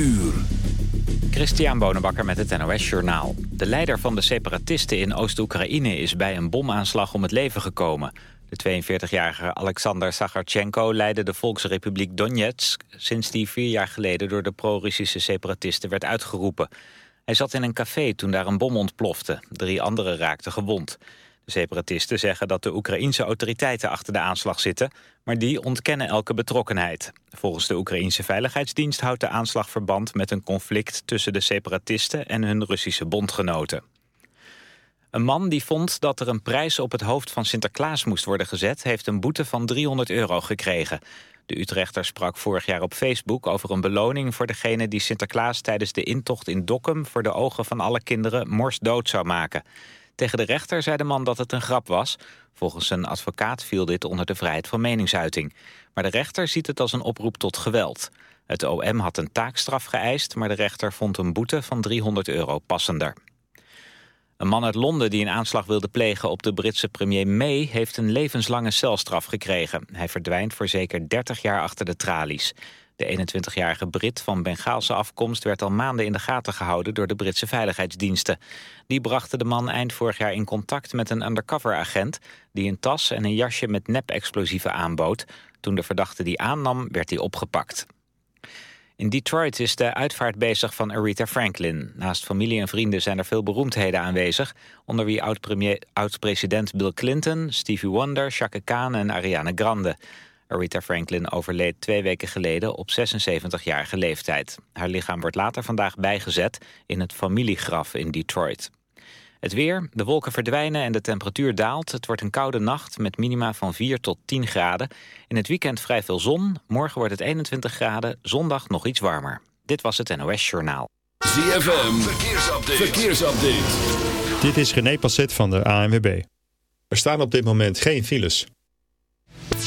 uur. Christian Bonenbakker met het NOS Journaal. De leider van de separatisten in Oost-Oekraïne is bij een bomaanslag om het leven gekomen. De 42-jarige Alexander Sagarchenko leidde de Volksrepubliek Donetsk... sinds die vier jaar geleden door de pro-Russische separatisten werd uitgeroepen. Hij zat in een café toen daar een bom ontplofte. Drie anderen raakten gewond. Separatisten zeggen dat de Oekraïense autoriteiten achter de aanslag zitten... maar die ontkennen elke betrokkenheid. Volgens de Oekraïense Veiligheidsdienst houdt de aanslag verband... met een conflict tussen de separatisten en hun Russische bondgenoten. Een man die vond dat er een prijs op het hoofd van Sinterklaas moest worden gezet... heeft een boete van 300 euro gekregen. De Utrechter sprak vorig jaar op Facebook over een beloning voor degene die Sinterklaas tijdens de intocht in Dokkum voor de ogen van alle kinderen morsdood zou maken. Tegen de rechter zei de man dat het een grap was. Volgens zijn advocaat viel dit onder de vrijheid van meningsuiting. Maar de rechter ziet het als een oproep tot geweld. Het OM had een taakstraf geëist, maar de rechter vond een boete van 300 euro passender. Een man uit Londen die een aanslag wilde plegen op de Britse premier May... heeft een levenslange celstraf gekregen. Hij verdwijnt voor zeker 30 jaar achter de tralies. De 21-jarige Brit van Bengaalse afkomst werd al maanden in de gaten gehouden door de Britse veiligheidsdiensten. Die brachten de man eind vorig jaar in contact met een undercover-agent die een tas en een jasje met nepexplosieven aanbood. Toen de verdachte die aannam, werd hij opgepakt. In Detroit is de uitvaart bezig van Aretha Franklin. Naast familie en vrienden zijn er veel beroemdheden aanwezig... onder wie oud-president Bill Clinton, Stevie Wonder, Chaka Khan en Ariana Grande. Aretha Franklin overleed twee weken geleden op 76-jarige leeftijd. Haar lichaam wordt later vandaag bijgezet in het familiegraf in Detroit. Het weer, de wolken verdwijnen en de temperatuur daalt. Het wordt een koude nacht met minima van 4 tot 10 graden. In het weekend vrij veel zon. Morgen wordt het 21 graden, zondag nog iets warmer. Dit was het NOS Journaal. ZFM, verkeersupdate. verkeersupdate. Dit is René Passet van de ANWB. Er staan op dit moment geen files.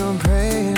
I'm praying.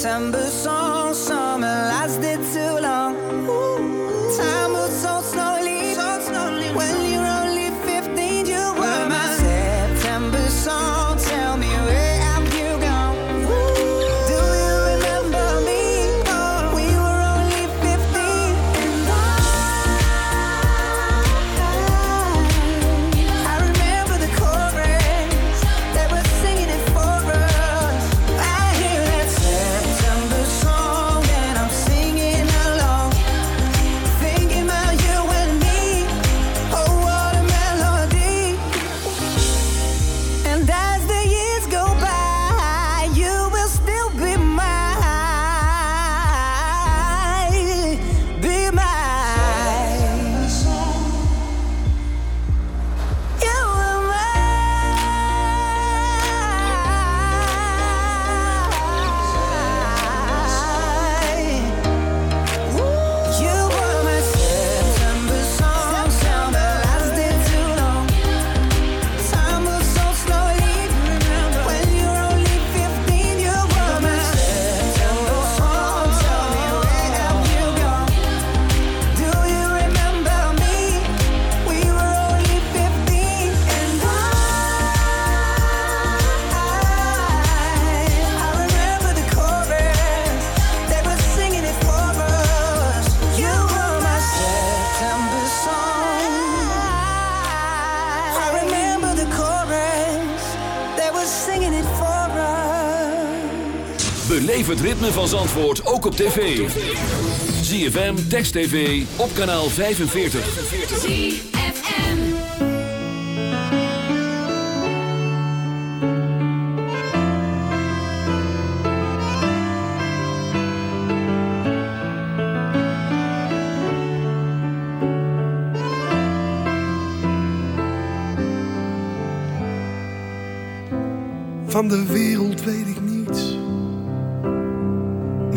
September song, van Zandvoort ook op tv. ZFM, Text TV, op kanaal 45. ZFM. Van de wereld weet ik niets.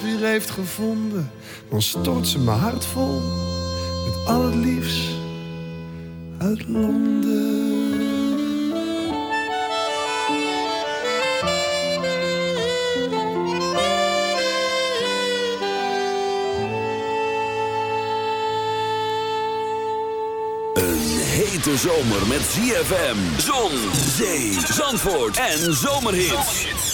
Huis weer heeft gevonden, dan stort ze mijn hart vol met al het liefst uit Londen. Hete zomer met ZFM, zon, zee, zandvoort en zomerhits.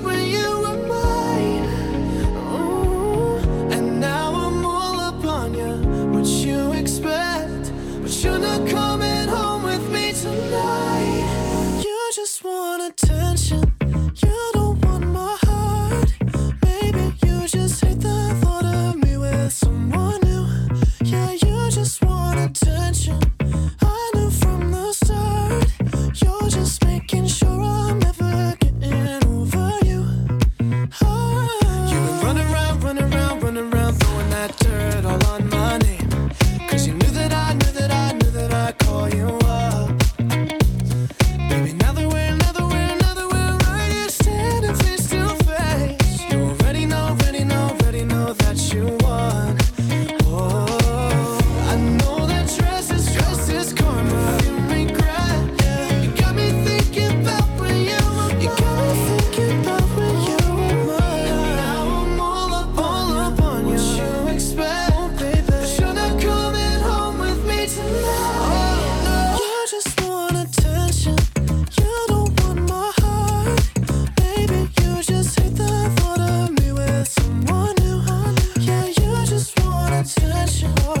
show.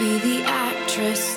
Be the actress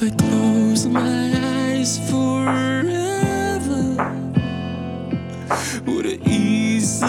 If I close my eyes forever, would it ease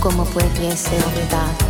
¿Cómo pudiese olvidar?